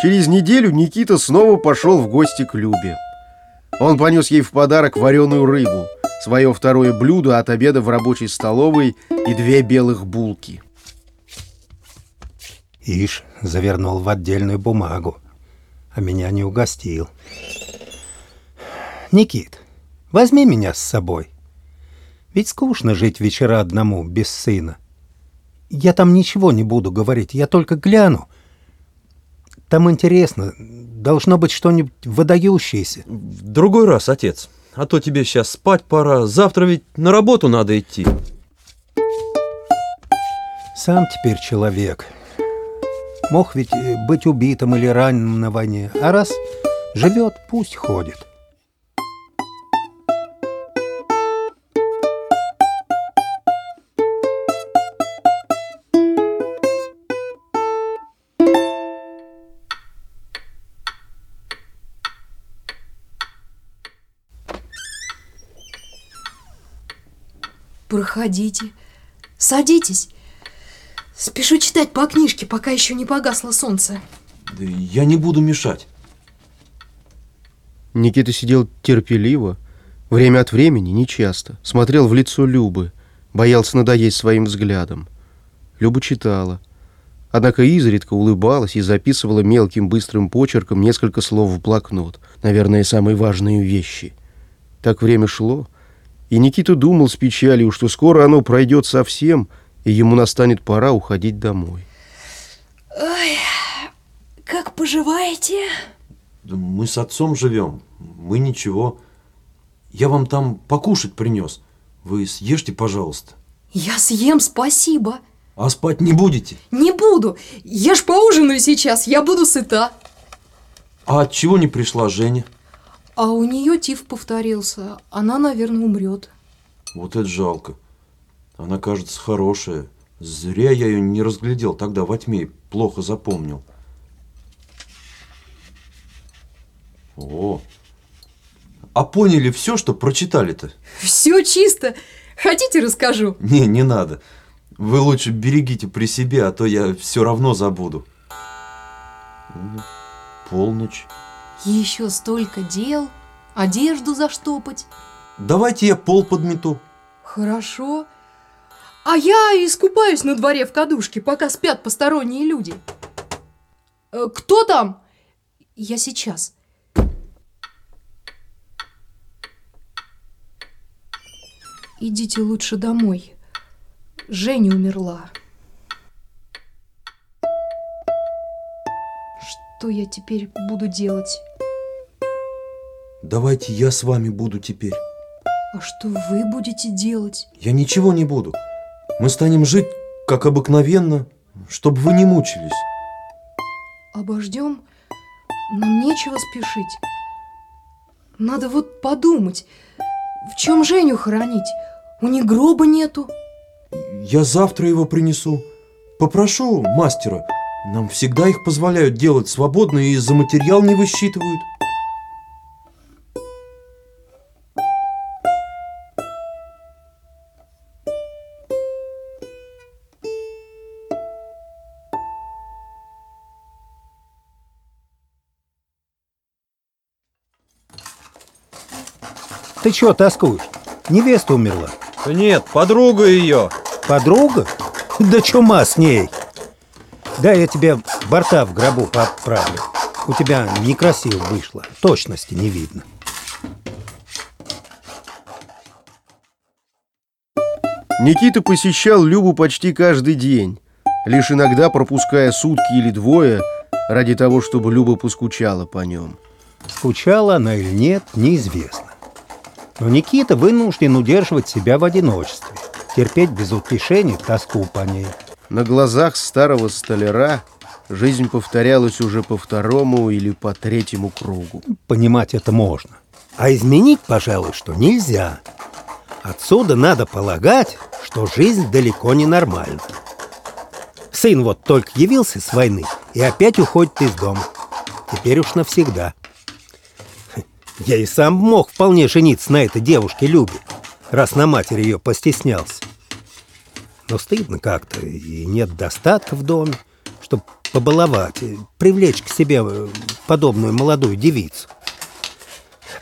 Через неделю Никита снова пошел в гости к Любе. Он понес ей в подарок вареную рыбу, свое второе блюдо от обеда в рабочей столовой и две белых булки. Ишь, завернул в отдельную бумагу, а меня не угостил. Никит, возьми меня с собой. Ведь скучно жить вечера одному, без сына. Я там ничего не буду говорить, я только гляну, там интересно. Должно быть что-нибудь выдающееся. В другой раз, отец. А то тебе сейчас спать пора. Завтра ведь на работу надо идти. Сам теперь человек. Мог ведь э, быть убитым или раненым на войне. А раз живет, пусть ходит. Проходите. Садитесь. Спешу читать по книжке, пока еще не погасло солнце. Да я не буду мешать. Никита сидел терпеливо, время от времени, нечасто, смотрел в лицо Любы, боялся надоесть своим взглядом. Люба читала, однако изредка улыбалась и записывала мелким быстрым почерком несколько слов в блокнот, наверное, самые важные вещи. Так время шло, и Никита думал с печалью, что скоро оно пройдет совсем, и ему настанет пора уходить домой. Ой, как поживаете? Да мы с отцом живем, мы ничего. Я вам там покушать принес. Вы съешьте, пожалуйста. Я съем, спасибо. А спать не будете? Не буду. Я ж поужинаю сейчас, я буду сыта. А от чего не пришла Женя? А у нее тиф повторился. Она, наверное, умрет. Вот это жалко. Она, кажется, хорошая. Зря я ее не разглядел тогда во тьме, плохо запомнил. О, а поняли все, что прочитали-то? Все чисто. Хотите, расскажу? Не, не надо. Вы лучше берегите при себе, а то я все равно забуду. Полночь. Еще столько дел. Одежду заштопать. Давайте я пол подмету. Хорошо. А я искупаюсь на дворе в кадушке, пока спят посторонние люди. Э, кто там? Я сейчас. Идите лучше домой. Женя умерла. Что я теперь буду делать? Давайте я с вами буду теперь. А что вы будете делать? Я ничего не буду. Мы станем жить, как обыкновенно, чтобы вы не мучились. Обождем? Нам нечего спешить. Надо вот подумать, в чем Женю хоронить? У них гроба нету. Я завтра его принесу. Попрошу мастера. Нам всегда их позволяют делать свободно и за материал не высчитывают. Ты чё тоскуешь? Невеста умерла. Да нет, подруга ее. Подруга? Да чума с ней. Да, я тебе борта в гробу поправлю. У тебя некрасиво вышло. Точности не видно. Никита посещал Любу почти каждый день, лишь иногда пропуская сутки или двое, ради того, чтобы Люба поскучала по нем. Скучала она или нет, неизвестно. Но Никита вынужден удерживать себя в одиночестве, терпеть без утешения тоску по ней. На глазах старого столяра жизнь повторялась уже по второму или по третьему кругу. Понимать это можно. А изменить, пожалуй, что нельзя. Отсюда надо полагать, что жизнь далеко не нормальна. Сын вот только явился с войны и опять уходит из дома. Теперь уж навсегда. Я и сам мог вполне жениться на этой девушке Любе, раз на матери ее постеснялся. Но стыдно как-то, и нет достатка в доме, чтобы побаловать, привлечь к себе э, подобную молодую девицу.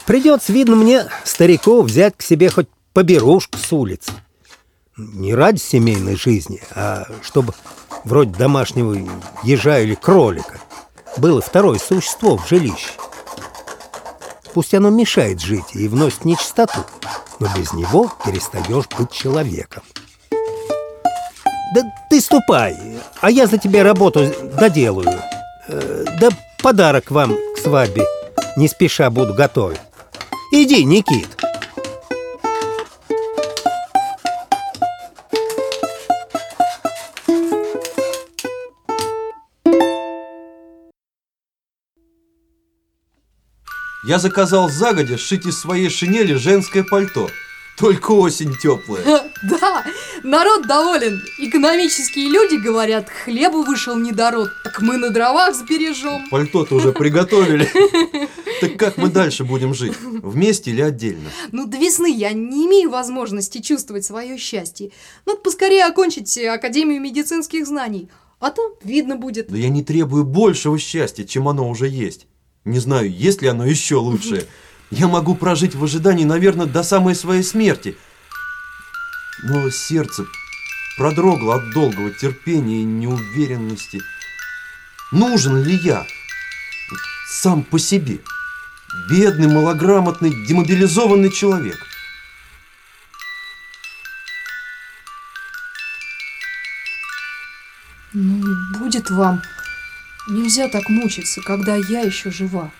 Придется, видно мне, старику взять к себе хоть поберушку с улицы. Не ради семейной жизни, а чтобы вроде домашнего ежа или кролика было второе существо в жилище. Пусть оно мешает жить и вносит нечистоту, но без него перестаешь быть человеком. Да ты ступай, а я за тебя работу доделаю. Э, да подарок вам к свадьбе не спеша буду готовить. Иди, Никит. Я заказал загодя сшить из своей шинели женское пальто. Только осень теплая. Да, народ доволен. Экономические люди говорят, хлебу вышел недород, так мы на дровах сбережем. Пальто-то уже приготовили. Так как мы дальше будем жить? Вместе или отдельно? Ну, до весны я не имею возможности чувствовать свое счастье. Надо поскорее окончить Академию медицинских знаний. А там видно будет. Да я не требую большего счастья, чем оно уже есть. Не знаю, есть ли оно еще лучшее. Я могу прожить в ожидании, наверное, до самой своей смерти. Но сердце продрогло от долгого терпения и неуверенности. Нужен ли я сам по себе? Бедный, малограмотный, демобилизованный человек. Ну, будет вам. Нельзя так мучиться, когда я еще жива.